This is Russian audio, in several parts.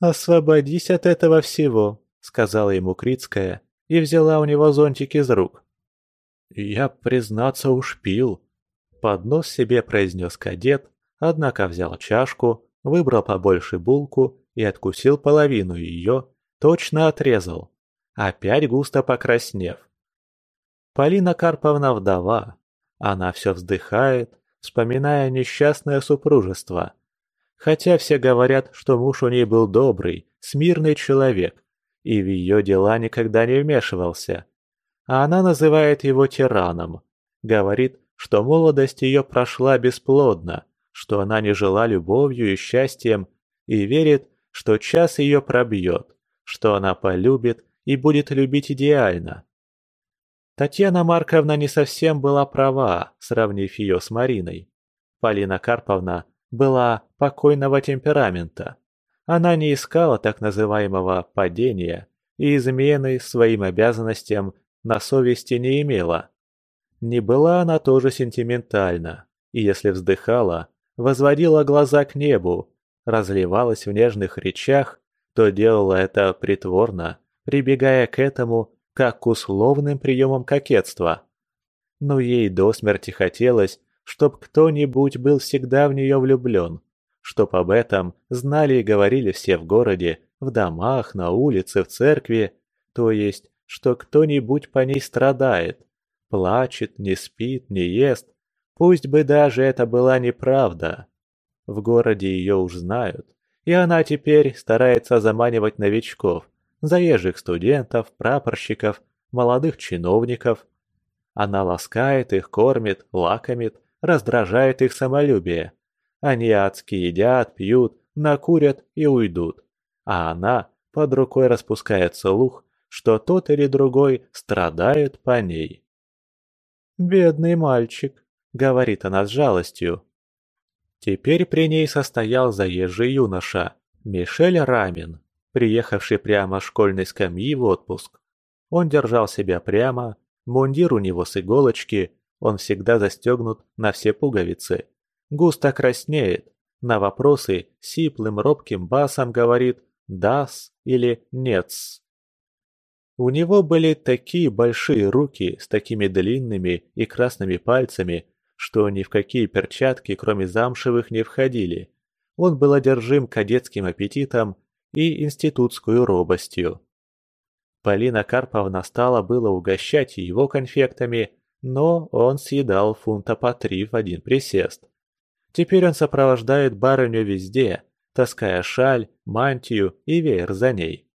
«Освободись от этого всего», — сказала ему Крицкая и взяла у него зонтик из рук. «Я, признаться, уж пил», — под нос себе произнес кадет, однако взял чашку, выбрал побольше булку и откусил половину ее, точно отрезал, опять густо покраснев. Полина Карповна вдова, она все вздыхает, вспоминая несчастное супружество. Хотя все говорят, что муж у ней был добрый, смирный человек, и в ее дела никогда не вмешивался. А она называет его тираном. Говорит, что молодость ее прошла бесплодно, что она не жила любовью и счастьем, и верит, что час ее пробьет, что она полюбит и будет любить идеально. Татьяна Марковна не совсем была права, сравнив ее с Мариной. Полина Карповна была покойного темперамента. Она не искала так называемого «падения» и измены своим обязанностям на совести не имела. Не была она тоже сентиментальна, и если вздыхала, возводила глаза к небу, разливалась в нежных речах, то делала это притворно, прибегая к этому как к условным приемам кокетства. Но ей до смерти хотелось, чтоб кто-нибудь был всегда в нее влюблен, чтоб об этом знали и говорили все в городе, в домах, на улице, в церкви, то есть, что кто-нибудь по ней страдает, плачет, не спит, не ест, пусть бы даже это была неправда. В городе ее уж знают, и она теперь старается заманивать новичков, заезжих студентов, прапорщиков, молодых чиновников. Она ласкает их, кормит, лакомит, раздражает их самолюбие. Они адски едят, пьют, накурят и уйдут. А она под рукой распускает слух, что тот или другой страдает по ней. «Бедный мальчик», — говорит она с жалостью. Теперь при ней состоял заезжий юноша, Мишель Рамин приехавший прямо с школьной скамьи в отпуск. Он держал себя прямо, мундир у него с иголочки, он всегда застегнут на все пуговицы. Густо краснеет, на вопросы сиплым робким басом говорит «дас» или «нетс». У него были такие большие руки с такими длинными и красными пальцами, что ни в какие перчатки, кроме замшевых, не входили. Он был одержим кадетским аппетитом и институтскую робостью. Полина Карповна стала было угощать его конфектами, но он съедал фунта по три в один присест. Теперь он сопровождает барыню везде, таская шаль, мантию и веер за ней.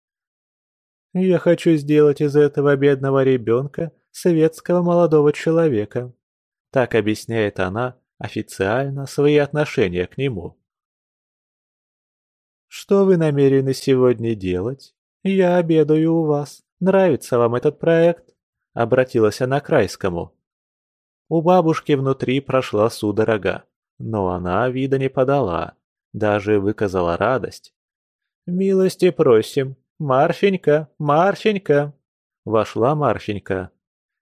«Я хочу сделать из этого бедного ребенка советского молодого человека», так объясняет она официально свои отношения к нему. «Что вы намерены сегодня делать? Я обедаю у вас. Нравится вам этот проект?» — обратилась она к Райскому. У бабушки внутри прошла судорога, но она вида не подала, даже выказала радость. «Милости просим! Марфенька! Марфенька!» Вошла Марфенька.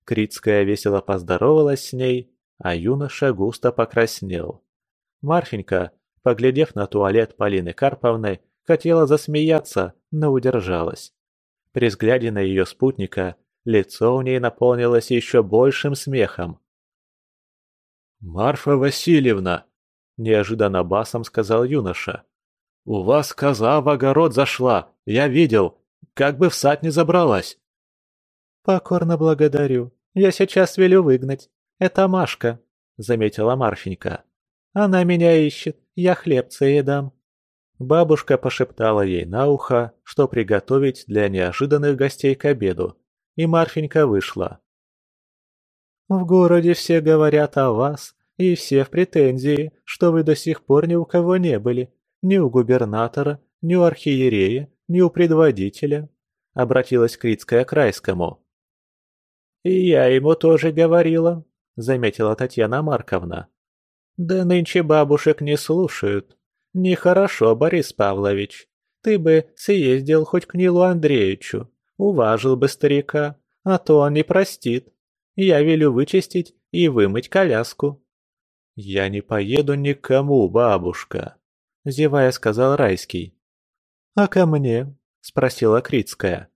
Критская весело поздоровалась с ней, а юноша густо покраснел. Марфенька поглядев на туалет Полины Карповны, хотела засмеяться, но удержалась. При взгляде на ее спутника лицо у ней наполнилось еще большим смехом. «Марфа Васильевна!» – неожиданно басом сказал юноша. «У вас коза в огород зашла, я видел, как бы в сад не забралась». «Покорно благодарю. Я сейчас велю выгнать. Это Машка», – заметила Марфенька. «Она меня ищет. Я хлебца ей дам». Бабушка пошептала ей на ухо, что приготовить для неожиданных гостей к обеду, и Марфенька вышла. «В городе все говорят о вас, и все в претензии, что вы до сих пор ни у кого не были, ни у губернатора, ни у архиерея, ни у предводителя», — обратилась Критская к Райскому. «И я ему тоже говорила», — заметила Татьяна Марковна. Да нынче бабушек не слушают. Нехорошо, Борис Павлович. Ты бы съездил хоть к Нилу Андреевичу, уважил бы старика, а то он не простит. Я велю вычистить и вымыть коляску». «Я не поеду никому, бабушка», — зевая сказал Райский. «А ко мне?» – спросила Крицкая.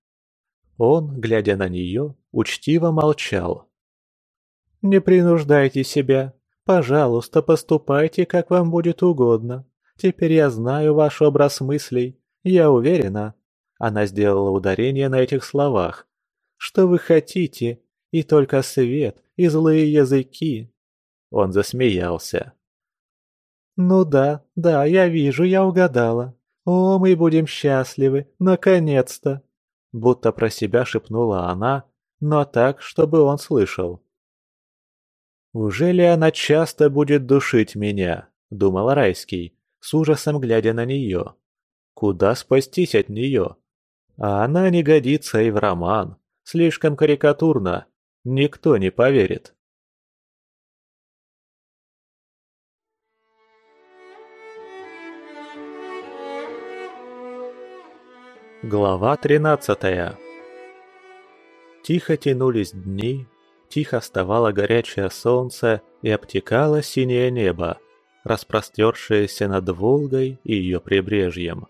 Он, глядя на нее, учтиво молчал. «Не принуждайте себя. Пожалуйста, поступайте, как вам будет угодно. Теперь я знаю ваш образ мыслей. Я уверена». Она сделала ударение на этих словах. «Что вы хотите? И только свет, и злые языки». Он засмеялся. «Ну да, да, я вижу, я угадала. О, мы будем счастливы, наконец-то!» Будто про себя шепнула она, но так, чтобы он слышал. «Уже ли она часто будет душить меня?» – думал Райский, с ужасом глядя на нее. «Куда спастись от нее? А она не годится и в роман. Слишком карикатурно. Никто не поверит». Глава 13 Тихо тянулись дни, тихо вставало горячее солнце и обтекало синее небо, распростершееся над Волгой и ее прибрежьем.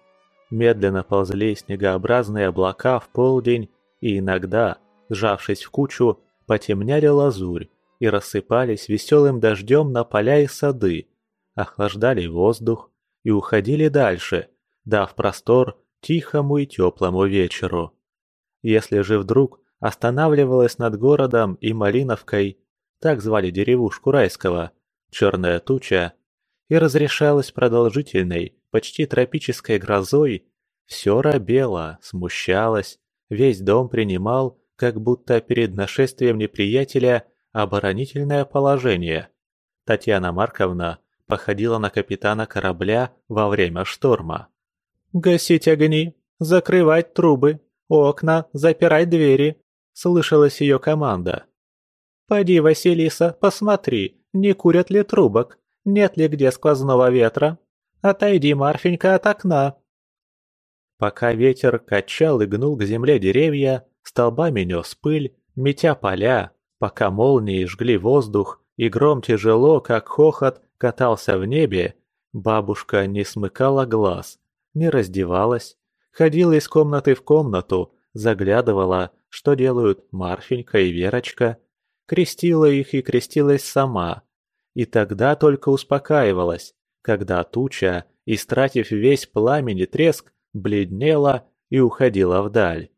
Медленно ползли снегообразные облака в полдень и иногда, сжавшись в кучу, потемняли лазурь и рассыпались веселым дождем на поля и сады, охлаждали воздух и уходили дальше, дав простор тихому и теплому вечеру. Если же вдруг останавливалась над городом и Малиновкой, так звали деревушку Райского, черная туча, и разрешалась продолжительной, почти тропической грозой, все робело, смущалось, весь дом принимал, как будто перед нашествием неприятеля, оборонительное положение. Татьяна Марковна походила на капитана корабля во время шторма. «Гасить огни, закрывать трубы, окна, запирать двери», — слышалась ее команда. «Поди, Василиса, посмотри, не курят ли трубок, нет ли где сквозного ветра. Отойди, Марфенька, от окна». Пока ветер качал и гнул к земле деревья, столбами нес пыль, метя поля, пока молнии жгли воздух, и гром тяжело, как хохот, катался в небе, бабушка не смыкала глаз, не раздевалась, ходила из комнаты в комнату, заглядывала, что делают Марфенька и Верочка, крестила их и крестилась сама. И тогда только успокаивалась, когда туча, истратив весь пламень и треск, бледнела и уходила вдаль.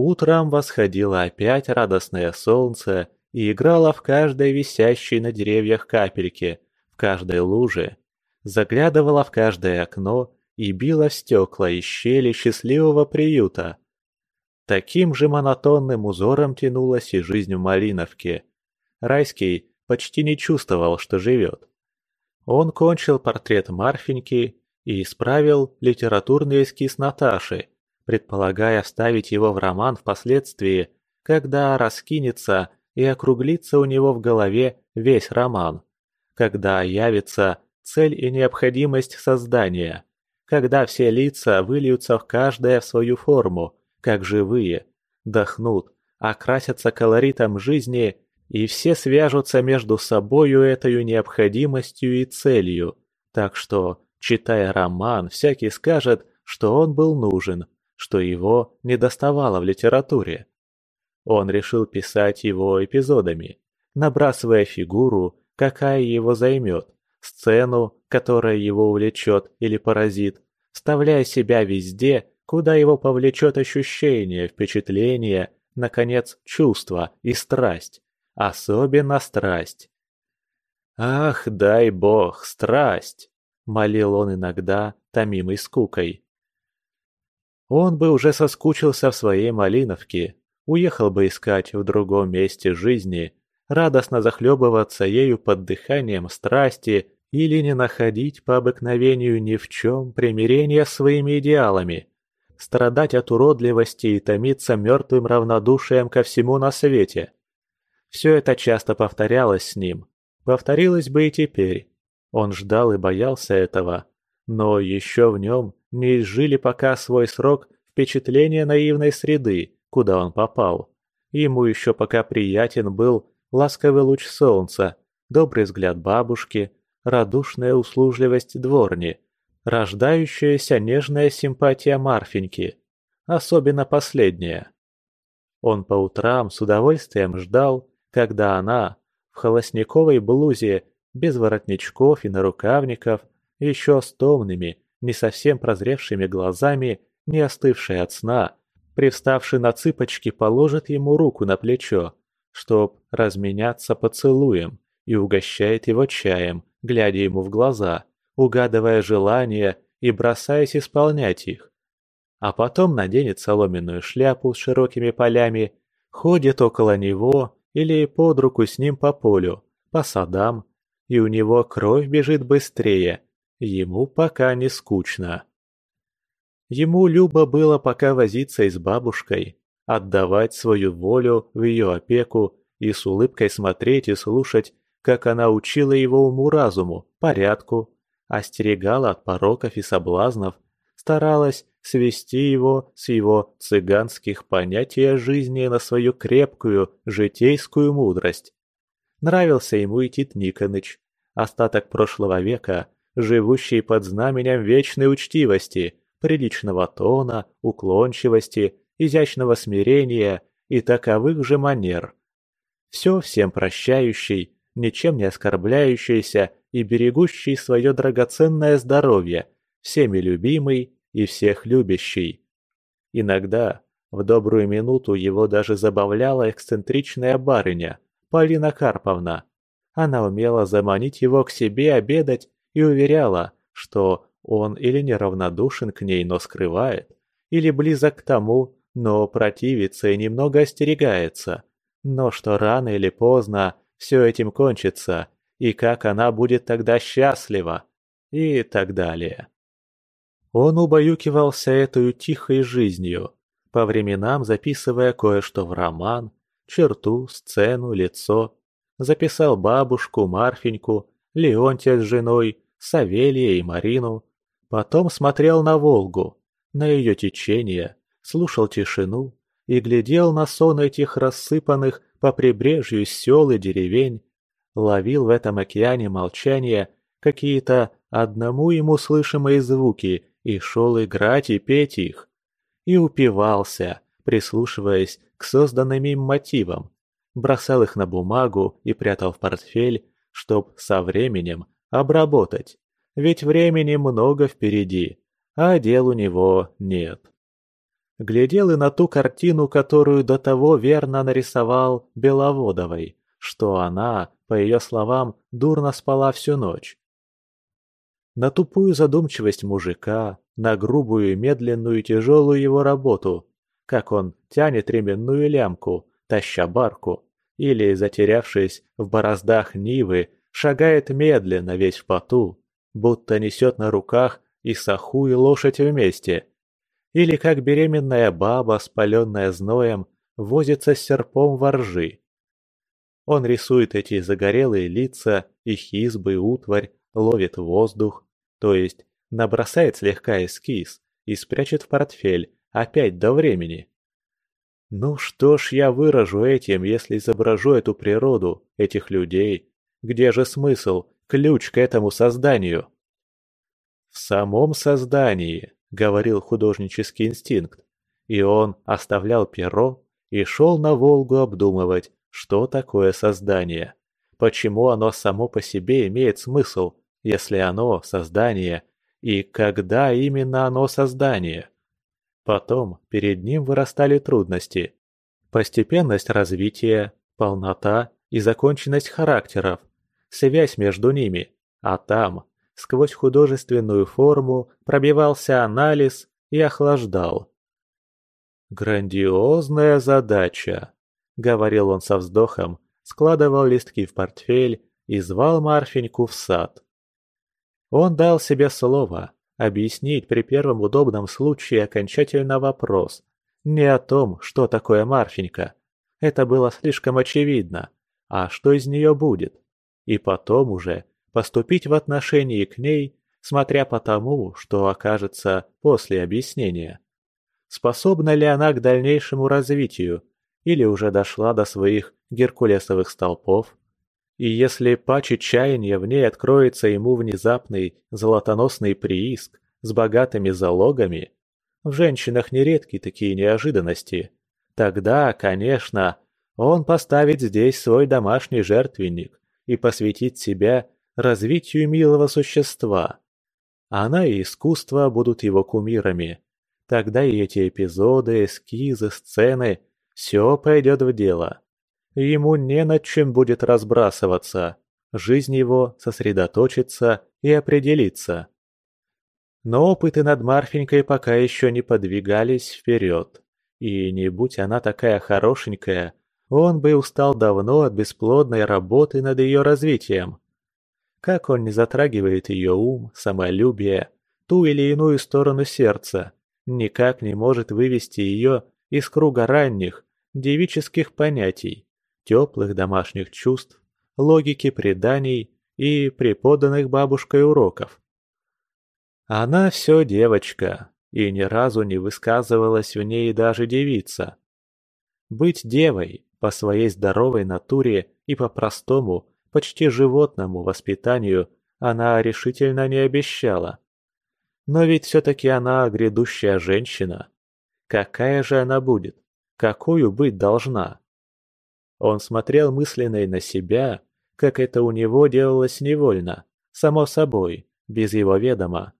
Утром восходило опять радостное солнце и играло в каждой висящей на деревьях капельке, в каждой луже, заглядывало в каждое окно и била в стекла и щели счастливого приюта. Таким же монотонным узором тянулась и жизнь в Малиновке. Райский почти не чувствовал, что живет. Он кончил портрет Марфеньки и исправил литературный эскиз Наташи, предполагая вставить его в роман впоследствии, когда раскинется и округлится у него в голове весь роман, когда явится цель и необходимость создания когда все лица выльются в каждое в свою форму, как живые, дохнут, окрасятся колоритом жизни, и все свяжутся между собою этой необходимостью и целью. Так что, читая роман, всякий скажет, что он был нужен, что его не доставало в литературе. Он решил писать его эпизодами, набрасывая фигуру, какая его займет, сцену, которая его увлечет или поразит, вставляя себя везде, куда его повлечет ощущение, впечатление, наконец, чувство и страсть. Особенно страсть. «Ах, дай бог, страсть!» — молил он иногда, томимый скукой. Он бы уже соскучился в своей Малиновке, уехал бы искать в другом месте жизни, радостно захлебываться ею под дыханием страсти или не находить по обыкновению ни в чем примирения с своими идеалами, страдать от уродливости и томиться мертвым равнодушием ко всему на свете. Все это часто повторялось с ним, повторилось бы и теперь. Он ждал и боялся этого, но еще в нем не изжили пока свой срок впечатления наивной среды, куда он попал. Ему еще пока приятен был ласковый луч солнца, добрый взгляд бабушки – радушная услужливость дворни, рождающаяся нежная симпатия Марфеньки, особенно последняя. Он по утрам с удовольствием ждал, когда она в холостниковой блузе, без воротничков и нарукавников, еще с томными, не совсем прозревшими глазами, не остывшей от сна, привставший на цыпочки, положит ему руку на плечо, чтоб разменяться поцелуем, и угощает его чаем, глядя ему в глаза, угадывая желания и бросаясь исполнять их. А потом наденет соломенную шляпу с широкими полями, ходит около него или под руку с ним по полю, по садам, и у него кровь бежит быстрее, ему пока не скучно. Ему любо было пока возиться и с бабушкой, отдавать свою волю в ее опеку и с улыбкой смотреть и слушать, как она учила его уму-разуму, порядку, остерегала от пороков и соблазнов, старалась свести его с его цыганских понятий о жизни на свою крепкую житейскую мудрость. Нравился ему и Тит Никоныч, остаток прошлого века, живущий под знаменем вечной учтивости – приличного тона, уклончивости, изящного смирения и таковых же манер. Все всем прощающий, ничем не оскорбляющийся и берегущий свое драгоценное здоровье, всеми любимый и всех любящий. Иногда, в добрую минуту, его даже забавляла эксцентричная барыня, Полина Карповна. Она умела заманить его к себе обедать и уверяла, что он или неравнодушен к ней, но скрывает, или близок к тому, но противится и немного остерегается, но что рано или поздно все этим кончится, и как она будет тогда счастлива, и так далее. Он убаюкивался этой тихой жизнью, по временам записывая кое-что в роман, черту, сцену, лицо. Записал бабушку, Марфеньку, Леонтия с женой, Савелия и Марину, Потом смотрел на Волгу, на ее течение, слушал тишину и глядел на сон этих рассыпанных по прибрежью сел и деревень, ловил в этом океане молчания какие-то одному ему слышимые звуки и шел играть и петь их. И упивался, прислушиваясь к созданным им мотивам, бросал их на бумагу и прятал в портфель, чтоб со временем обработать ведь времени много впереди, а дел у него нет. Глядел и на ту картину, которую до того верно нарисовал Беловодовой, что она, по ее словам, дурно спала всю ночь. На тупую задумчивость мужика, на грубую, медленную и тяжелую его работу, как он тянет ременную лямку, таща барку, или, затерявшись в бороздах Нивы, шагает медленно весь в поту, будто несет на руках и саху, и лошадь вместе. Или как беременная баба, спаленная зноем, возится с серпом воржи. Он рисует эти загорелые лица, их избы, утварь, ловит воздух, то есть набросает слегка эскиз и спрячет в портфель, опять до времени. Ну что ж я выражу этим, если изображу эту природу, этих людей? Где же смысл, ключ к этому созданию. В самом создании, говорил художнический инстинкт, и он оставлял перо и шел на Волгу обдумывать, что такое создание, почему оно само по себе имеет смысл, если оно создание, и когда именно оно создание. Потом перед ним вырастали трудности. Постепенность развития, полнота и законченность характеров, связь между ними, а там, сквозь художественную форму, пробивался анализ и охлаждал. «Грандиозная задача», — говорил он со вздохом, складывал листки в портфель и звал Марфеньку в сад. Он дал себе слово объяснить при первом удобном случае окончательно вопрос. Не о том, что такое Марфенька. Это было слишком очевидно. А что из нее будет? И потом уже поступить в отношении к ней, смотря по тому, что окажется после объяснения. Способна ли она к дальнейшему развитию, или уже дошла до своих геркулесовых столпов? И если паче чаяния в ней откроется ему внезапный золотоносный прииск с богатыми залогами, в женщинах нередки такие неожиданности, тогда, конечно, он поставит здесь свой домашний жертвенник и посвятит себя развитию милого существа. Она и искусство будут его кумирами. Тогда и эти эпизоды, эскизы, сцены – все пойдет в дело. Ему не над чем будет разбрасываться. Жизнь его сосредоточится и определится. Но опыты над Марфенькой пока еще не подвигались вперед. И не будь она такая хорошенькая, он бы устал давно от бесплодной работы над ее развитием. Как он не затрагивает ее ум, самолюбие, ту или иную сторону сердца, никак не может вывести ее из круга ранних, девических понятий, теплых домашних чувств, логики преданий и преподанных бабушкой уроков. Она все девочка, и ни разу не высказывалась в ней даже девица. Быть девой по своей здоровой натуре и по простому, почти животному воспитанию она решительно не обещала. Но ведь все-таки она грядущая женщина. Какая же она будет? Какую быть должна? Он смотрел мысленно и на себя, как это у него делалось невольно, само собой, без его ведома.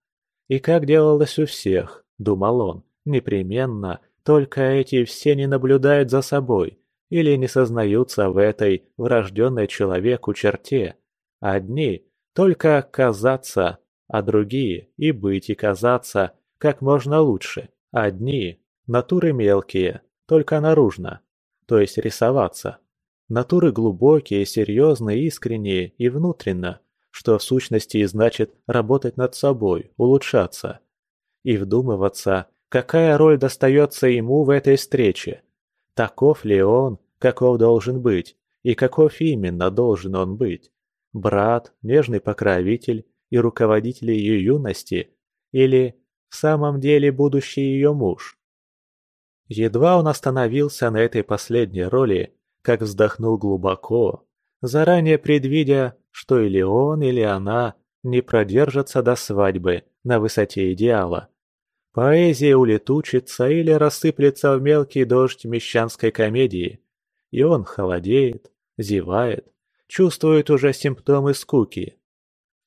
И как делалось у всех, думал он, непременно, только эти все не наблюдают за собой или не сознаются в этой врожденной человеку черте. Одни – только казаться, а другие – и быть, и казаться как можно лучше. Одни – натуры мелкие, только наружно, то есть рисоваться. Натуры глубокие, серьезные, искренние и внутренно, что в сущности и значит работать над собой, улучшаться. И вдумываться, какая роль достается ему в этой встрече. Таков ли он, каков должен быть, и каков именно должен он быть? Брат, нежный покровитель и руководитель ее юности, или в самом деле будущий ее муж? Едва он остановился на этой последней роли, как вздохнул глубоко, заранее предвидя, что или он, или она не продержатся до свадьбы на высоте идеала. Поэзия улетучится или рассыплется в мелкий дождь мещанской комедии, и он холодеет, зевает, чувствует уже симптомы скуки.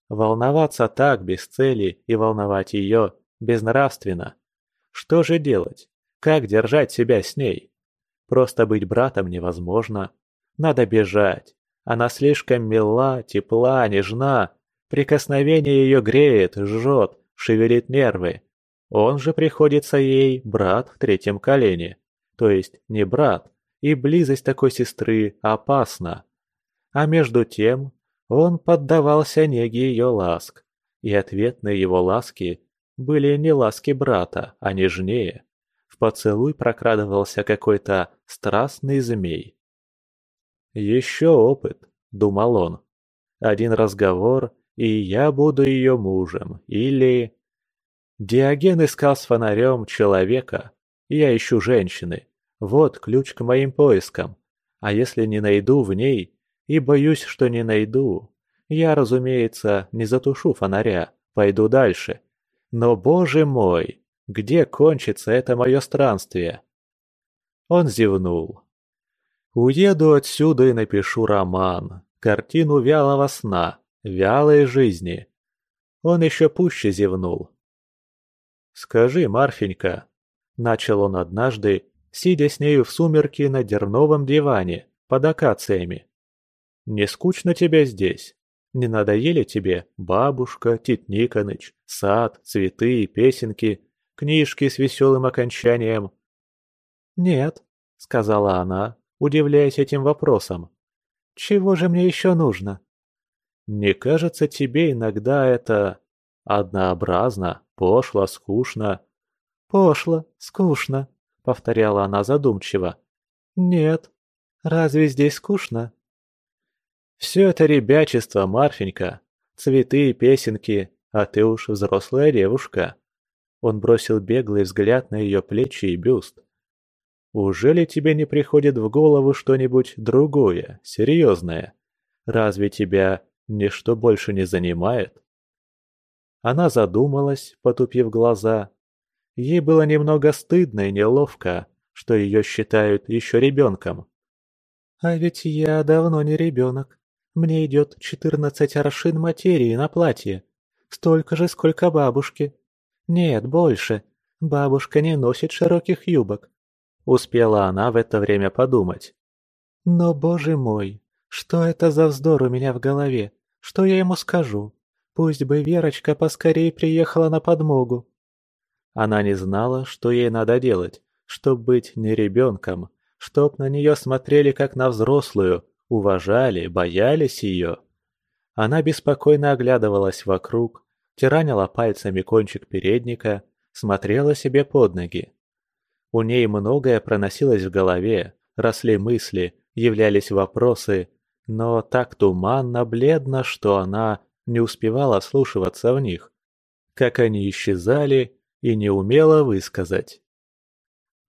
Волноваться так без цели и волновать ее безнравственно. Что же делать? Как держать себя с ней? Просто быть братом невозможно. Надо бежать. Она слишком мила, тепла, нежна. Прикосновение ее греет, жжет, шевелит нервы. Он же приходится ей брат в третьем колене. То есть не брат, и близость такой сестры опасна. А между тем он поддавался неге ее ласк, и ответные его ласки были не ласки брата, а нежнее. В поцелуй прокрадывался какой-то страстный змей. «Еще опыт», — думал он. «Один разговор, и я буду ее мужем, или...» Диоген искал с фонарем человека, я ищу женщины. Вот ключ к моим поискам. А если не найду в ней, и боюсь, что не найду, я, разумеется, не затушу фонаря, пойду дальше. Но, боже мой, где кончится это мое странствие? Он зевнул. Уеду отсюда и напишу роман, картину вялого сна, вялой жизни. Он еще пуще зевнул. «Скажи, Марфенька», — начал он однажды, сидя с нею в сумерки на дерновом диване под акациями. «Не скучно тебе здесь? Не надоели тебе бабушка, Тит Никоныч, сад, цветы и песенки, книжки с веселым окончанием?» «Нет», — сказала она, удивляясь этим вопросом. «Чего же мне еще нужно?» «Не кажется тебе иногда это однообразно, пошло, скучно?» «Пошло, скучно», — повторяла она задумчиво. «Нет. Разве здесь скучно?» «Все это ребячество, Марфенька. Цветы и песенки, а ты уж взрослая девушка». Он бросил беглый взгляд на ее плечи и бюст. «Ужели тебе не приходит в голову что-нибудь другое, серьезное? Разве тебя ничто больше не занимает?» Она задумалась, потупив глаза. Ей было немного стыдно и неловко, что ее считают еще ребенком. «А ведь я давно не ребенок. Мне идет четырнадцать аршин материи на платье. Столько же, сколько бабушки. Нет, больше. Бабушка не носит широких юбок. Успела она в это время подумать. Но, боже мой, что это за вздор у меня в голове? Что я ему скажу? Пусть бы Верочка поскорее приехала на подмогу. Она не знала, что ей надо делать, чтобы быть не ребенком, чтоб на нее смотрели как на взрослую, уважали, боялись ее. Она беспокойно оглядывалась вокруг, тиранила пальцами кончик передника, смотрела себе под ноги. У ней многое проносилось в голове, росли мысли, являлись вопросы, но так туманно, бледно, что она не успевала слушаться в них, как они исчезали и не умела высказать.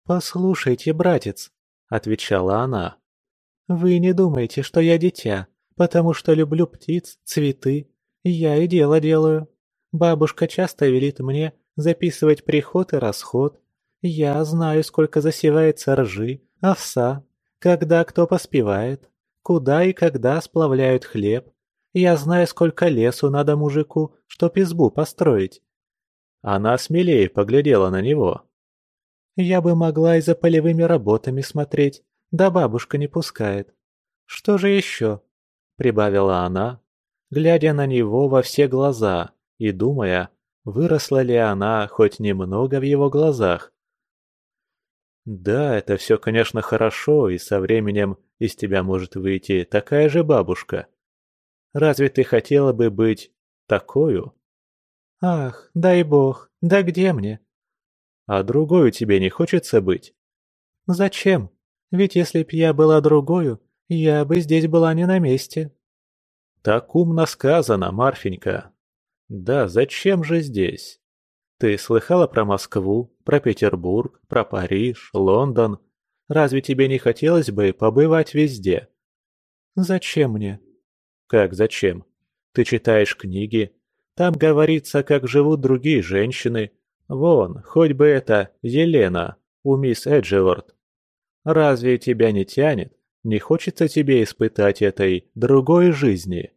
«Послушайте, братец», — отвечала она, — «вы не думайте, что я дитя, потому что люблю птиц, цветы, я и дело делаю. Бабушка часто велит мне записывать приход и расход. Я знаю, сколько засевается ржи, овса, когда кто поспевает, куда и когда сплавляют хлеб. Я знаю, сколько лесу надо мужику, чтоб избу построить. Она смелее поглядела на него. Я бы могла и за полевыми работами смотреть, да бабушка не пускает. Что же еще? Прибавила она, глядя на него во все глаза и думая, выросла ли она хоть немного в его глазах. Да, это все, конечно, хорошо, и со временем из тебя может выйти такая же бабушка. Разве ты хотела бы быть такую? Ах, дай бог, да где мне? А другою тебе не хочется быть? Зачем? Ведь если б я была другою, я бы здесь была не на месте. Так умно сказано, Марфенька. Да, зачем же здесь? Ты слыхала про Москву, про Петербург, про Париж, Лондон? Разве тебе не хотелось бы побывать везде? Зачем мне? Как зачем? Ты читаешь книги, там говорится, как живут другие женщины. Вон, хоть бы это Елена у мисс Эджеворд. Разве тебя не тянет? Не хочется тебе испытать этой другой жизни?»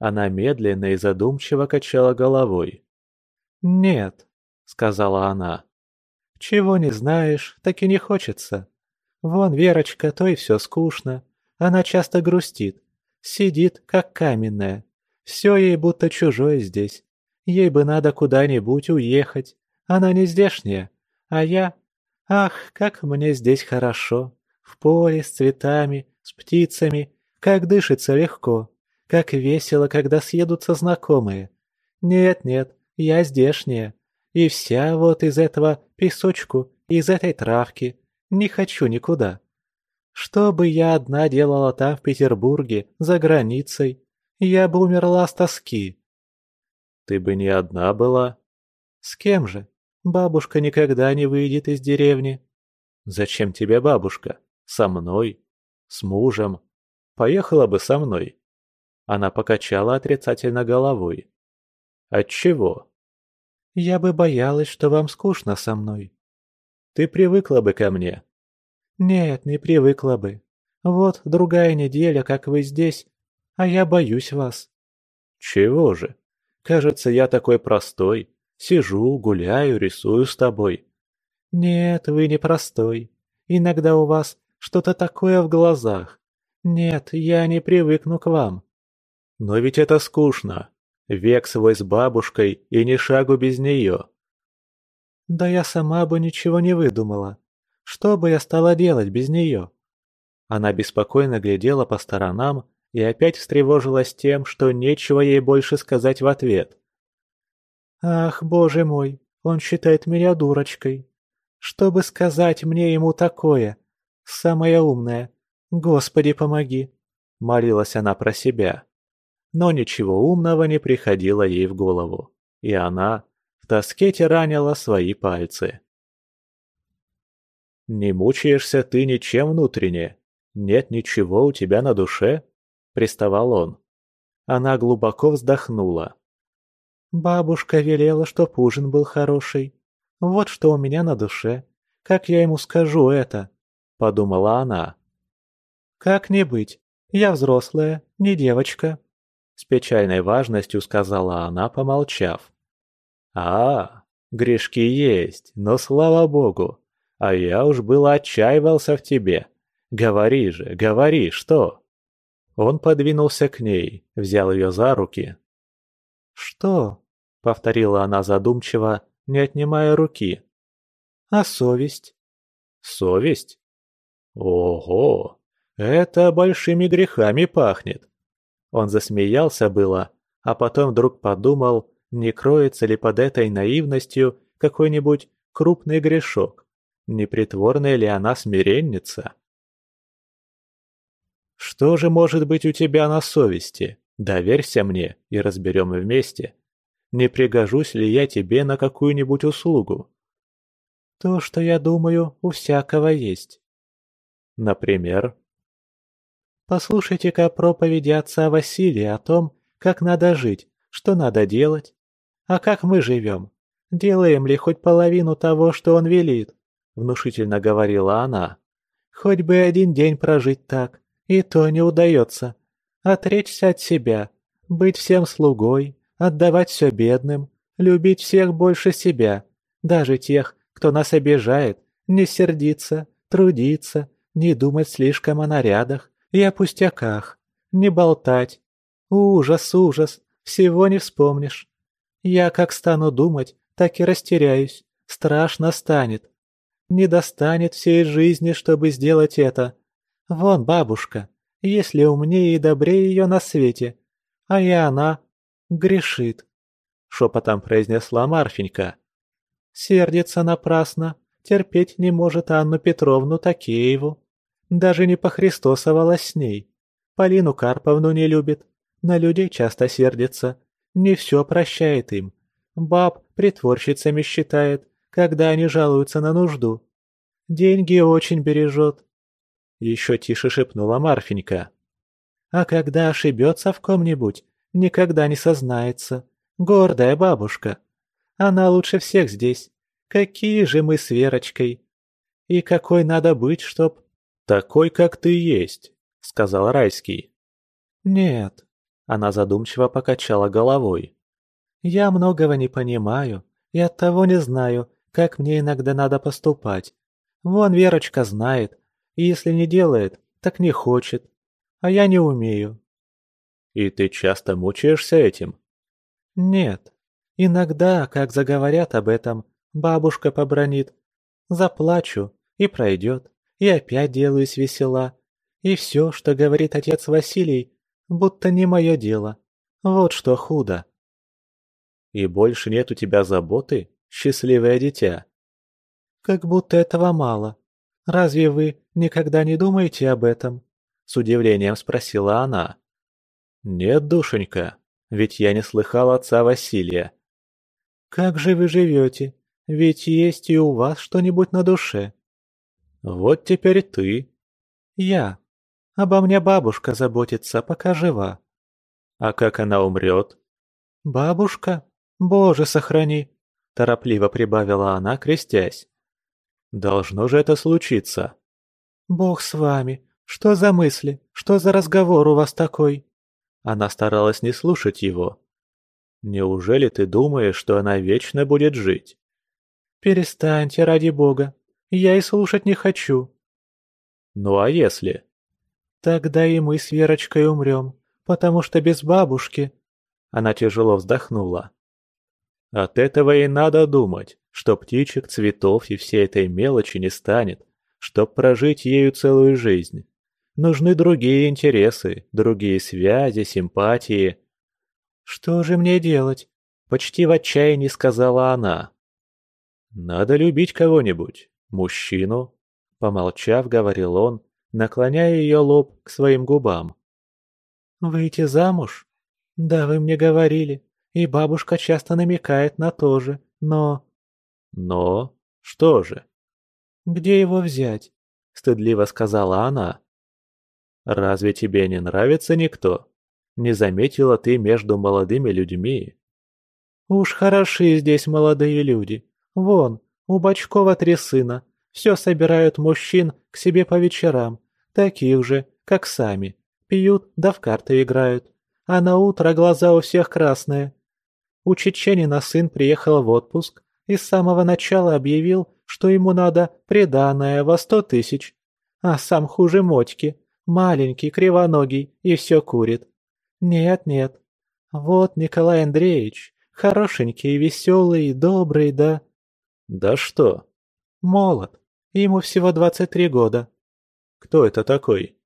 Она медленно и задумчиво качала головой. «Нет», — сказала она. «Чего не знаешь, так и не хочется. Вон Верочка, то и все скучно. Она часто грустит, сидит, как каменная. Все ей будто чужое здесь. Ей бы надо куда-нибудь уехать. Она не здешняя. А я... Ах, как мне здесь хорошо. В поле, с цветами, с птицами. Как дышится легко. Как весело, когда съедутся знакомые. Нет-нет, я здешняя. И вся вот из этого песочку, из этой травки. Не хочу никуда. Что бы я одна делала там в Петербурге, за границей? Я бы умерла с тоски. Ты бы не одна была? С кем же? Бабушка никогда не выйдет из деревни. Зачем тебе бабушка? Со мной? С мужем? Поехала бы со мной. Она покачала отрицательно головой. Отчего? Я бы боялась, что вам скучно со мной. Ты привыкла бы ко мне. Нет, не привыкла бы. Вот другая неделя, как вы здесь, а я боюсь вас. Чего же? Кажется, я такой простой. Сижу, гуляю, рисую с тобой. Нет, вы не простой. Иногда у вас что-то такое в глазах. Нет, я не привыкну к вам. Но ведь это скучно. Век свой с бабушкой и ни шагу без нее. Да я сама бы ничего не выдумала. Что бы я стала делать без нее? Она беспокойно глядела по сторонам и опять встревожилась тем, что нечего ей больше сказать в ответ. «Ах, боже мой, он считает меня дурочкой. Что бы сказать мне ему такое? Самое умное. Господи, помоги!» — молилась она про себя но ничего умного не приходило ей в голову, и она в тоске тиранила свои пальцы. «Не мучаешься ты ничем внутренне? Нет ничего у тебя на душе?» приставал он. Она глубоко вздохнула. «Бабушка велела, чтоб ужин был хороший. Вот что у меня на душе. Как я ему скажу это?» – подумала она. «Как не быть? Я взрослая, не девочка», – с печальной важностью сказала она, помолчав. «А, грешки есть, но слава богу. А я уж было отчаивался в тебе. Говори же, говори, что?» Он подвинулся к ней, взял ее за руки. «Что?» — повторила она задумчиво, не отнимая руки. «А совесть?» «Совесть? Ого! Это большими грехами пахнет!» Он засмеялся было, а потом вдруг подумал, не кроется ли под этой наивностью какой-нибудь крупный грешок, не притворная ли она смиренница. Что же может быть у тебя на совести? Доверься мне и разберем вместе. Не пригожусь ли я тебе на какую-нибудь услугу? То, что я думаю, у всякого есть. Например? Послушайте-ка проповеди отца Василия о том, как надо жить, что надо делать. А как мы живем? Делаем ли хоть половину того, что он велит? Внушительно говорила она. Хоть бы один день прожить так, и то не удается. Отречься от себя, быть всем слугой, отдавать все бедным, любить всех больше себя, даже тех, кто нас обижает, не сердиться, трудиться, не думать слишком о нарядах и о пустяках, не болтать. Ужас, ужас, всего не вспомнишь. Я как стану думать, так и растеряюсь, страшно станет. Не достанет всей жизни, чтобы сделать это, Вон бабушка, есть ли умнее и добрее ее на свете, а и она грешит, — шепотом произнесла Марфенька. Сердится напрасно, терпеть не может Анну Петровну Такееву. Даже не похристосовалась с ней. Полину Карповну не любит, на людей часто сердится, не все прощает им. Баб притворщицами считает, когда они жалуются на нужду. Деньги очень бережет, еще тише шепнула Марфенька. А когда ошибется в ком-нибудь, никогда не сознается. Гордая бабушка. Она лучше всех здесь. Какие же мы с Верочкой. И какой надо быть, чтоб... Такой, как ты есть, сказал Райский. Нет. Она задумчиво покачала головой. Я многого не понимаю и оттого не знаю, как мне иногда надо поступать. Вон Верочка знает, и если не делает, так не хочет. А я не умею. И ты часто мучаешься этим? Нет. Иногда, как заговорят об этом, бабушка побронит. Заплачу, и пройдет, и опять делаюсь весела. И все, что говорит отец Василий, будто не мое дело. Вот что худо. И больше нет у тебя заботы, счастливое дитя? Как будто этого мало. Разве вы никогда не думаете об этом?» С удивлением спросила она. «Нет, душенька, ведь я не слыхал отца Василия». «Как же вы живете? Ведь есть и у вас что-нибудь на душе». «Вот теперь ты». «Я. Обо мне бабушка заботится, пока жива». «А как она умрет?» «Бабушка? Боже, сохрани!» Торопливо прибавила она, крестясь. Должно же это случиться. Бог с вами. Что за мысли? Что за разговор у вас такой? Она старалась не слушать его. Неужели ты думаешь, что она вечно будет жить? Перестаньте, ради бога. Я и слушать не хочу. Ну а если? Тогда и мы с Верочкой умрем, потому что без бабушки... Она тяжело вздохнула. От этого и надо думать что птичек, цветов и всей этой мелочи не станет, чтоб прожить ею целую жизнь. Нужны другие интересы, другие связи, симпатии. «Что же мне делать?» — почти в отчаянии сказала она. «Надо любить кого-нибудь, мужчину», — помолчав, говорил он, наклоняя ее лоб к своим губам. «Выйти замуж? Да, вы мне говорили, и бабушка часто намекает на то же, но...» Но... что же? «Где его взять?» — стыдливо сказала она. Разве тебе не нравится никто? Не заметила ты между молодыми людьми?» «Уж хороши здесь молодые люди. Вон, у Бачкова три сына. Все собирают мужчин к себе по вечерам, таких же, как сами. Пьют да в карты играют. А на утро глаза у всех красные. У чеченина сын приехал в отпуск и с самого начала объявил, что ему надо приданое во сто тысяч. А сам хуже Мотьки, маленький, кривоногий и все курит. Нет-нет. Вот Николай Андреевич, хорошенький, веселый, добрый, да... Да что? Молод. Ему всего двадцать три года. Кто это такой?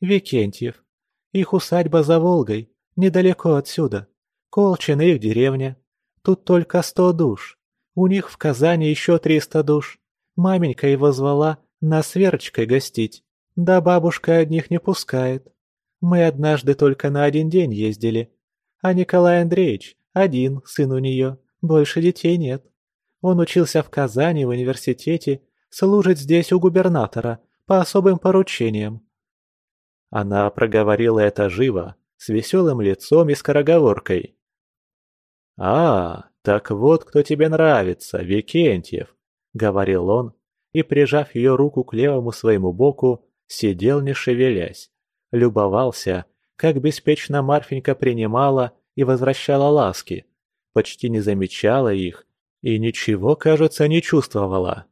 Викентьев. Их усадьба за Волгой, недалеко отсюда. Колчин их деревня. Тут только сто душ. У них в Казани еще триста душ. Маменька его звала нас Верочкой гостить. Да бабушка одних не пускает. Мы однажды только на один день ездили. А Николай Андреевич один, сын у нее, больше детей нет. Он учился в Казани в университете, служит здесь у губернатора по особым поручениям. Она проговорила это живо, с веселым лицом и скороговоркой. «А, так вот кто тебе нравится, Викентьев», — говорил он, и, прижав ее руку к левому своему боку, сидел не шевелясь, любовался, как беспечно Марфенька принимала и возвращала ласки, почти не замечала их и ничего, кажется, не чувствовала.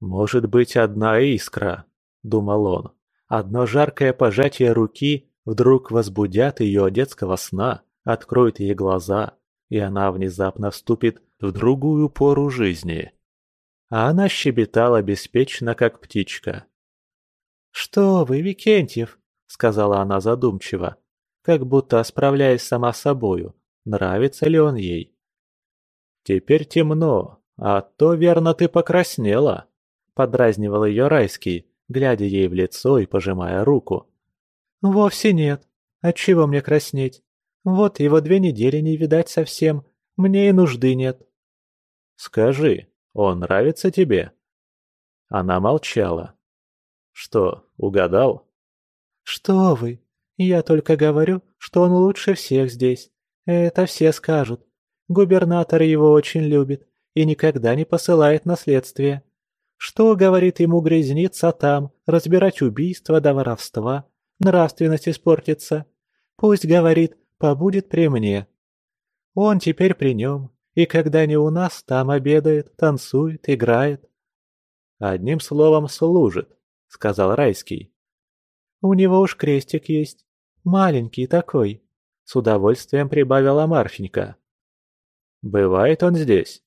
«Может быть, одна искра», — думал он. Одно жаркое пожатие руки вдруг возбудят ее детского сна, откроет ей глаза, и она внезапно вступит в другую пору жизни. А она щебетала беспечно, как птичка. «Что вы, Викентьев?» — сказала она задумчиво, как будто справляясь сама собою, нравится ли он ей. «Теперь темно, а то, верно, ты покраснела», — подразнивал ее Райский, глядя ей в лицо и пожимая руку. «Вовсе нет. Отчего мне краснеть? Вот его две недели не видать совсем. Мне и нужды нет». «Скажи, он нравится тебе?» Она молчала. «Что, угадал?» «Что вы? Я только говорю, что он лучше всех здесь. Это все скажут. Губернатор его очень любит и никогда не посылает наследствие. Что, говорит ему, грязниться там, разбирать убийства до воровства, нравственность испортится. Пусть, говорит, побудет при мне. Он теперь при нем, и когда не у нас, там обедает, танцует, играет. Одним словом, служит, сказал Райский. У него уж крестик есть, маленький такой, с удовольствием прибавила Марфенька. Бывает он здесь?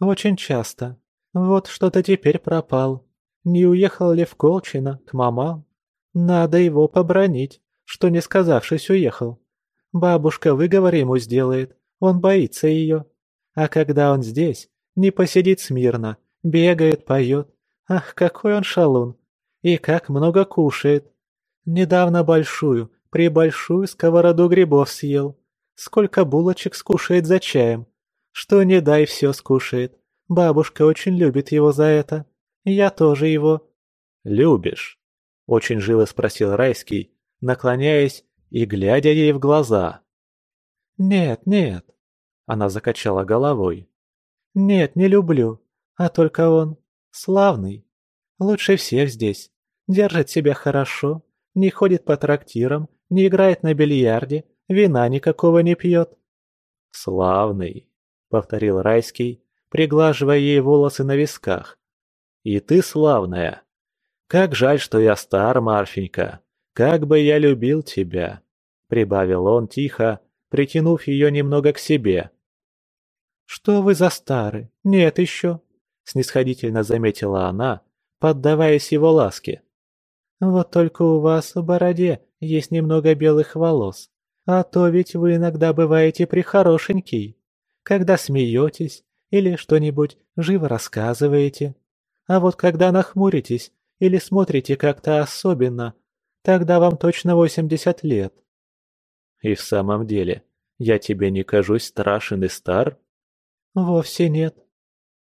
Очень часто. Вот что-то теперь пропал. Не уехал ли в Колчино, к мамам? Надо его побронить, что не сказавшись уехал. Бабушка выговор ему сделает, он боится ее. А когда он здесь, не посидит смирно, бегает, поет. Ах, какой он шалун! И как много кушает. Недавно большую, прибольшую сковороду грибов съел. Сколько булочек скушает за чаем. Что не дай, все скушает. Бабушка очень любит его за это. Я тоже его». «Любишь?» – очень живо спросил Райский, наклоняясь и глядя ей в глаза. «Нет, нет», – она закачала головой. «Нет, не люблю, а только он славный. Лучше всех здесь. Держит себя хорошо, не ходит по трактирам, не играет на бильярде, вина никакого не пьет». «Славный», — повторил Райский, приглаживая ей волосы на висках. «И ты славная. Как жаль, что я стар, Марфенька. Как бы я любил тебя!» Прибавил он тихо, притянув ее немного к себе. «Что вы за старый? Нет еще!» Снисходительно заметила она, поддаваясь его ласке. «Вот только у вас в бороде есть немного белых волос, а то ведь вы иногда бываете прихорошенький. Когда смеетесь, или что-нибудь живо рассказываете. А вот когда нахмуритесь или смотрите как-то особенно, тогда вам точно 80 лет. И в самом деле, я тебе не кажусь страшен и стар? Вовсе нет.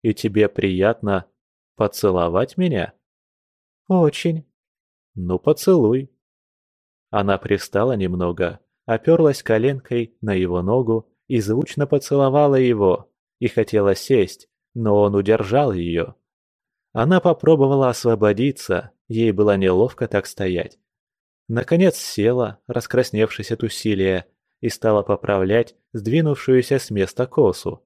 И тебе приятно поцеловать меня? Очень. Ну, поцелуй. Она привстала немного, оперлась коленкой на его ногу и звучно поцеловала его, и хотела сесть, но он удержал ее. Она попробовала освободиться, ей было неловко так стоять. Наконец села, раскрасневшись от усилия, и стала поправлять сдвинувшуюся с места косу.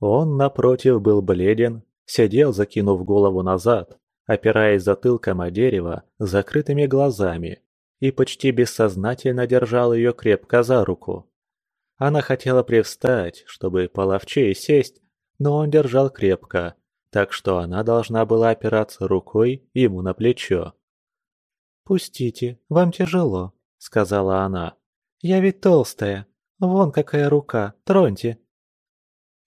Он, напротив, был бледен, сидел, закинув голову назад, опираясь затылком о дерево закрытыми глазами, и почти бессознательно держал ее крепко за руку. Она хотела привстать, чтобы половчее сесть, но он держал крепко, так что она должна была опираться рукой ему на плечо. «Пустите, вам тяжело», — сказала она. «Я ведь толстая. Вон какая рука, троньте».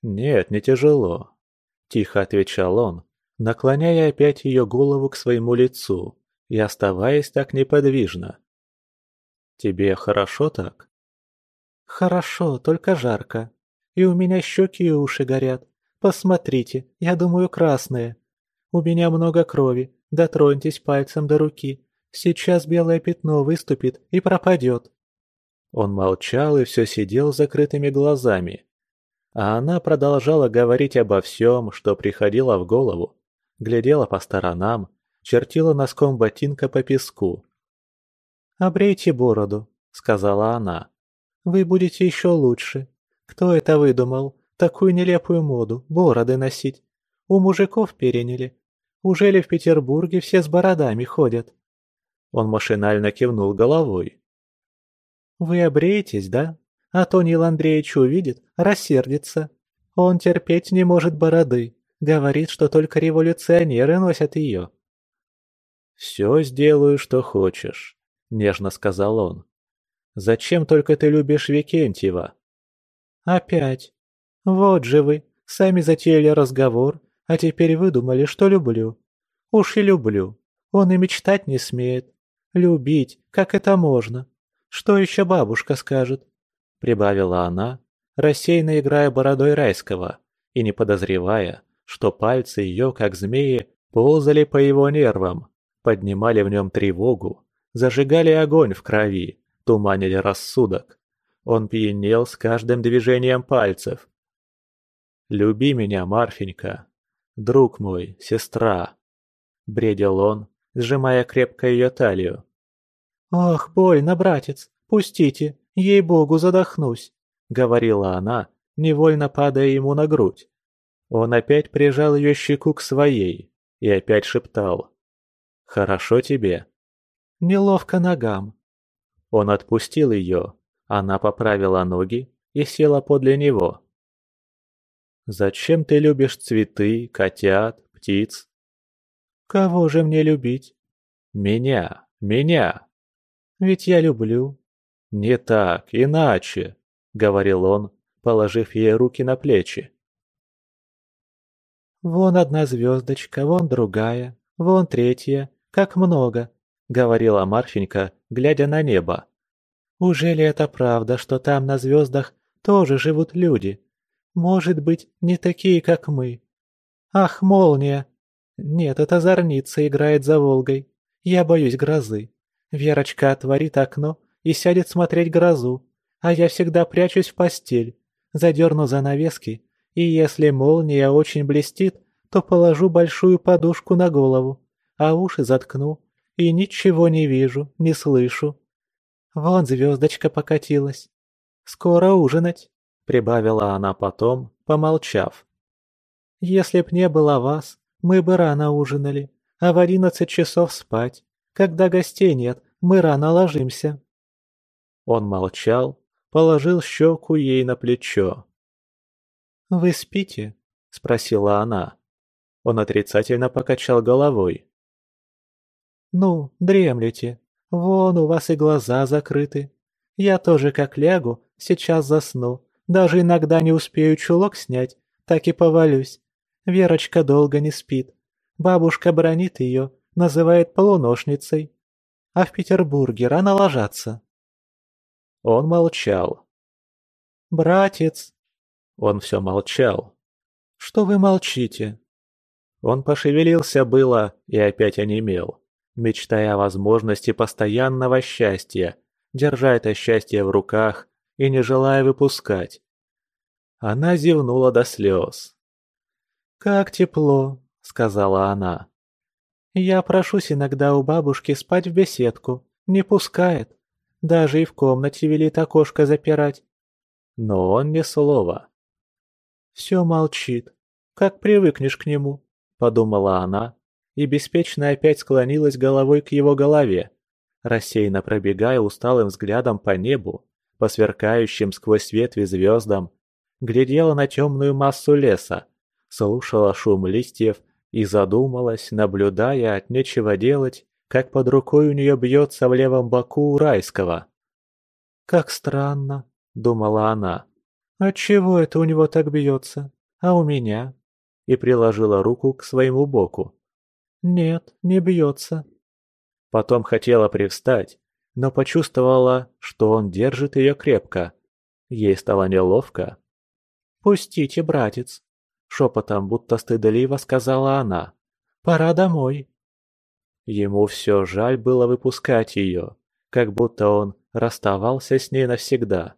«Нет, не тяжело», — тихо отвечал он, наклоняя опять ее голову к своему лицу и оставаясь так неподвижно. «Тебе хорошо так?» «Хорошо, только жарко. И у меня щеки и уши горят. Посмотрите, я думаю, красные. У меня много крови, дотроньтесь пальцем до руки. Сейчас белое пятно выступит и пропадет». Он молчал и все сидел с закрытыми глазами. А она продолжала говорить обо всем, что приходило в голову. Глядела по сторонам, чертила носком ботинка по песку. «Обрейте бороду», — сказала она. Вы будете еще лучше. Кто это выдумал? Такую нелепую моду, бороды носить. У мужиков переняли. Ужели в Петербурге все с бородами ходят?» Он машинально кивнул головой. «Вы обреетесь, да? А то Нил Андреевич увидит, рассердится. Он терпеть не может бороды. Говорит, что только революционеры носят ее». «Все сделаю, что хочешь», — нежно сказал он. Зачем только ты любишь Викентьева?» «Опять. Вот же вы, сами затеяли разговор, а теперь выдумали, что люблю. Уж и люблю. Он и мечтать не смеет. Любить, как это можно? Что еще бабушка скажет?» Прибавила она, рассеянно играя бородой райского и не подозревая, что пальцы ее, как змеи, ползали по его нервам, поднимали в нем тревогу, зажигали огонь в крови, туманили рассудок. Он пьянел с каждым движением пальцев. «Люби меня, Марфенька, друг мой, сестра», — бредил он, сжимая крепко ее талию. «Ох, больно, братец, пустите, ей-богу, задохнусь», — говорила она, невольно падая ему на грудь. Он опять прижал ее щеку к своей и опять шептал. «Хорошо тебе?» «Неловко ногам. Он отпустил ее, она поправила ноги и села подле него. «Зачем ты любишь цветы, котят, птиц?» «Кого же мне любить?» «Меня, меня!» «Ведь я люблю». «Не так, иначе», — говорил он, положив ей руки на плечи. «Вон одна звездочка, вон другая, вон третья, как много», — говорила Марфенька, глядя на небо. «Ужели это правда, что там на звездах тоже живут люди? Может быть, не такие, как мы? Ах, молния! Нет, это зорница играет за Волгой. Я боюсь грозы. Верочка отворит окно и сядет смотреть грозу, а я всегда прячусь в постель, задерну занавески, и если молния очень блестит, то положу большую подушку на голову, а уши заткну, и ничего не вижу, не слышу. Вон звездочка покатилась. Скоро ужинать, прибавила она потом, помолчав. Если б не было вас, мы бы рано ужинали, а в одиннадцать часов спать. Когда гостей нет, мы рано ложимся. Он молчал, положил щеку ей на плечо. «Вы спите?» – спросила она. Он отрицательно покачал головой. «Ну, дремлете. Вон у вас и глаза закрыты. Я тоже как лягу, сейчас засну. Даже иногда не успею чулок снять, так и повалюсь. Верочка долго не спит. Бабушка бронит ее, называет полуношницей. А в Петербурге рано ложатся». Он молчал. «Братец!» Он все молчал. «Что вы молчите?» Он пошевелился было и опять онемел мечтая о возможности постоянного счастья, держа это счастье в руках и не желая выпускать. Она зевнула до слез. «Как тепло», — сказала она. «Я прошусь иногда у бабушки спать в беседку, не пускает. Даже и в комнате велит окошко запирать». Но он ни слова. «Все молчит. Как привыкнешь к нему», — подумала она, и беспечно опять склонилась головой к его голове, рассеянно пробегая усталым взглядом по небу, по сверкающим сквозь ветви звездам, глядела на темную массу леса, слушала шум листьев и задумалась, наблюдая от нечего делать, как под рукой у нее бьется в левом боку райского. «Как странно», — думала она. «Отчего это у него так бьется? А у меня?» И приложила руку к своему боку. «Нет, не бьется». Потом хотела привстать, но почувствовала, что он держит ее крепко. Ей стало неловко. «Пустите, братец», — шепотом, будто стыдливо сказала она. «Пора домой». Ему все жаль было выпускать ее, как будто он расставался с ней навсегда.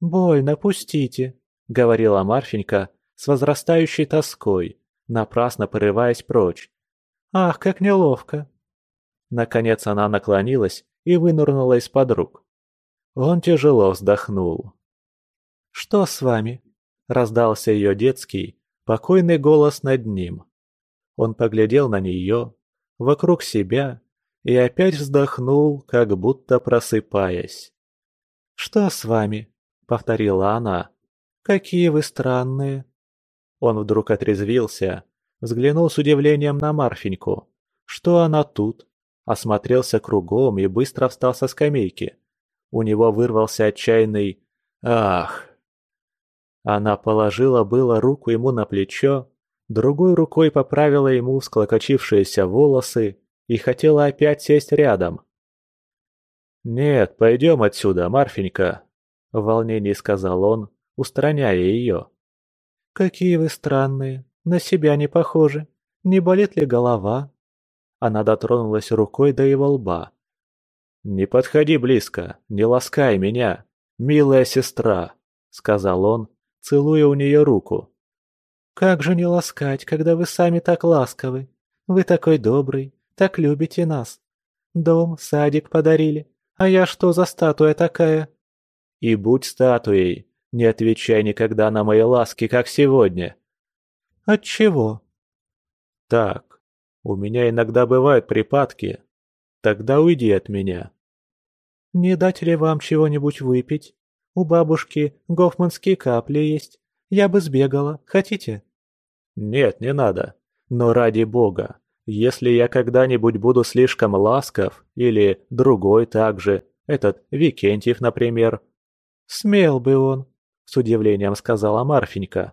«Больно, пустите», — говорила Марфенька с возрастающей тоской, напрасно порываясь прочь. «Ах, как неловко!» Наконец она наклонилась и вынырнула из-под рук. Он тяжело вздохнул. «Что с вами?» — раздался ее детский, покойный голос над ним. Он поглядел на нее, вокруг себя и опять вздохнул, как будто просыпаясь. «Что с вами?» — повторила она. «Какие вы странные!» Он вдруг отрезвился, взглянул с удивлением на Марфеньку. Что она тут? Осмотрелся кругом и быстро встал со скамейки. У него вырвался отчаянный «Ах!». Она положила было руку ему на плечо, другой рукой поправила ему склокочившиеся волосы и хотела опять сесть рядом. «Нет, пойдем отсюда, Марфенька», — в волнении сказал он, устраняя ее. «Какие вы странные, на себя не похожи. Не болит ли голова?» Она дотронулась рукой до его лба. «Не подходи близко, не ласкай меня, милая сестра», — сказал он, целуя у нее руку. «Как же не ласкать, когда вы сами так ласковы? Вы такой добрый, так любите нас. Дом, садик подарили, а я что за статуя такая?» «И будь статуей, не отвечай никогда на мои ласки, как сегодня». «Отчего?» «Так, у меня иногда бывают припадки. Тогда уйди от меня». «Не дать ли вам чего-нибудь выпить? У бабушки гофманские капли есть. Я бы сбегала. Хотите?» «Нет, не надо. Но ради бога, если я когда-нибудь буду слишком ласков, или другой также, этот Викентьев, например...» «Смел бы он», — с удивлением сказала Марфенька.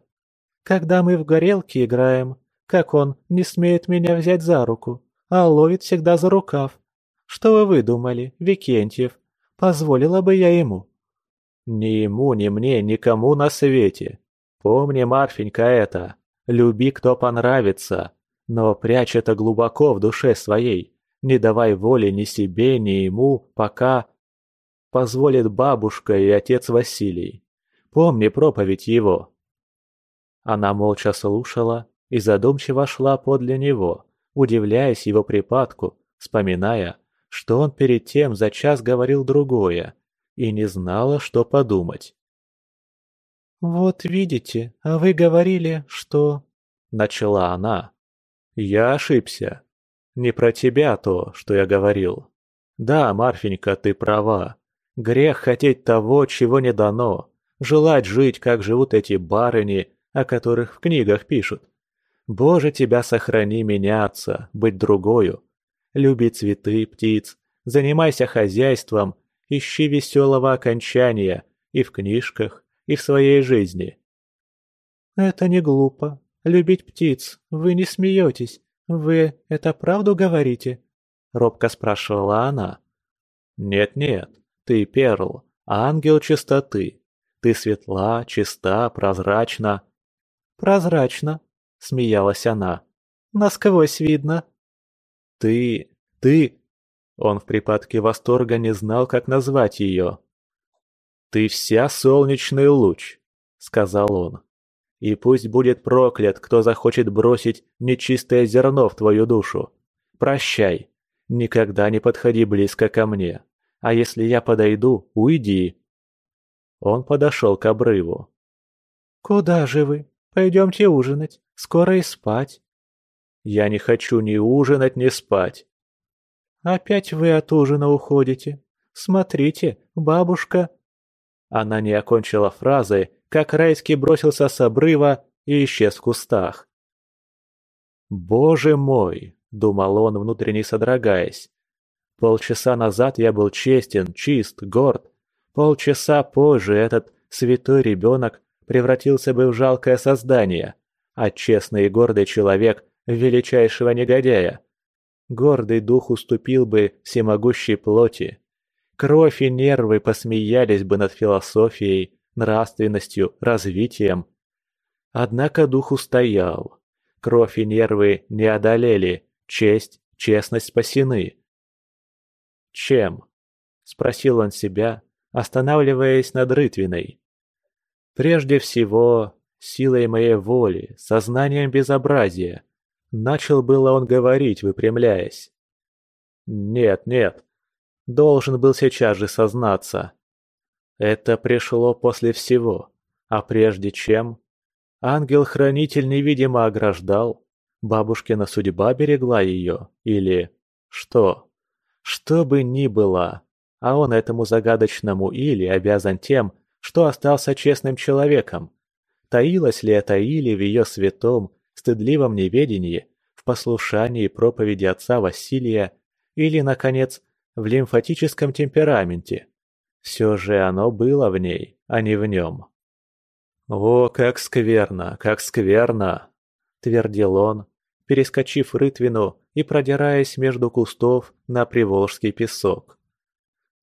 «Когда мы в горелки играем, как он не смеет меня взять за руку, а ловит всегда за рукав. Что вы выдумали, Викентьев? Позволила бы я ему?» Ни ему, ни мне, никому на свете. Помни, Марфенька, это. Люби, кто понравится. Но прячь это глубоко в душе своей. Не давай воли ни себе, ни ему, пока... Позволит бабушка и отец Василий. Помни проповедь его. Она молча слушала и задумчиво шла подле него, удивляясь его припадку, вспоминая, что он перед тем за час говорил другое, и не знала, что подумать. «Вот видите, а вы говорили, что...» — начала она. «Я ошибся. Не про тебя то, что я говорил. Да, Марфенька, ты права. Грех хотеть того, чего не дано, желать жить, как живут эти барыни, о которых в книгах пишут. Боже, тебя сохрани меняться, быть другою. Люби цветы, птиц, занимайся хозяйством Ищи веселого окончания и в книжках, и в своей жизни. Это не глупо. Любить птиц. Вы не смеетесь. Вы это правду говорите? Робко спрашивала она. Нет-нет, ты перл, ангел чистоты. Ты светла, чиста, прозрачна. Прозрачно, смеялась она. Насквозь видно. Ты... Ты...» Он в припадке восторга не знал, как назвать ее. «Ты вся солнечный луч», — сказал он. «И пусть будет проклят, кто захочет бросить нечистое зерно в твою душу. Прощай, никогда не подходи близко ко мне, а если я подойду, уйди». Он подошел к обрыву. «Куда же вы? Пойдемте ужинать, скоро и спать». «Я не хочу ни ужинать, ни спать». «Опять вы от ужина уходите? Смотрите, бабушка...» Она не окончила фразы, как Райский бросился с обрыва и исчез в кустах. «Боже мой!» — думал он, внутренне содрогаясь. «Полчаса назад я был честен, чист, горд. Полчаса позже этот святой ребенок превратился бы в жалкое создание, а честный и гордый человек — величайшего негодяя. Гордый дух уступил бы всемогущей плоти. Кровь и нервы посмеялись бы над философией, нравственностью, развитием. Однако дух устоял. Кровь и нервы не одолели, честь, честность спасены. «Чем?» – спросил он себя, останавливаясь над рытвиной. «Прежде всего, силой моей воли, сознанием безобразия», – начал было он говорить, выпрямляясь. «Нет, нет, должен был сейчас же сознаться. Это пришло после всего, а прежде чем... Ангел-хранитель невидимо ограждал, бабушкина судьба берегла ее, или... Что? Что бы ни было, а он этому загадочному или обязан тем, что остался честным человеком. Таилась ли это или в ее святом, стыдливом неведении, в послушании проповеди отца Василия, или, наконец, в лимфатическом темпераменте. Все же оно было в ней, а не в нем. «О, как скверно, как скверно!» – твердил он, перескочив рытвину и продираясь между кустов на приволжский песок.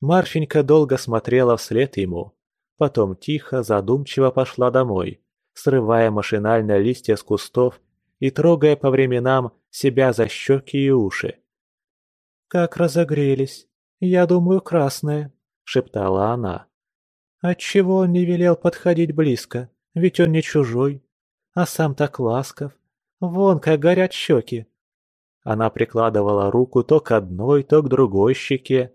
Марфенька долго смотрела вслед ему, потом тихо, задумчиво пошла домой, срывая машинально листья с кустов и трогая по временам себя за щеки и уши. «Как разогрелись! Я думаю, красное!» — шептала она. «Отчего он не велел подходить близко? Ведь он не чужой. А сам так ласков. Вон как горят щеки!» Она прикладывала руку то к одной, то к другой щеке.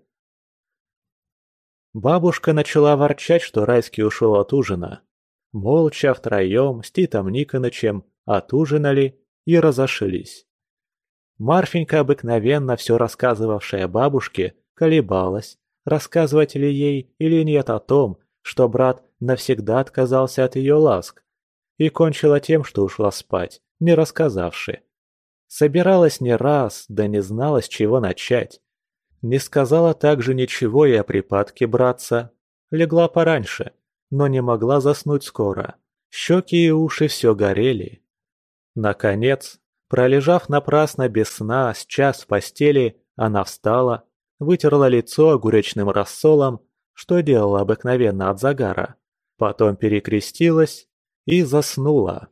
Бабушка начала ворчать, что Райский ушел от ужина. Молча втроем с Титом Никонычем отужинали и разошлись. Марфенька, обыкновенно все рассказывавшая бабушке, колебалась, рассказывать ли ей или нет о том, что брат навсегда отказался от ее ласк, и кончила тем, что ушла спать, не рассказавши. Собиралась не раз, да не знала, с чего начать. Не сказала также ничего и о припадке братца. Легла пораньше, но не могла заснуть скоро. Щеки и уши все горели. Наконец, Пролежав напрасно без сна с час в постели, она встала, вытерла лицо огуречным рассолом, что делала обыкновенно от загара, потом перекрестилась и заснула.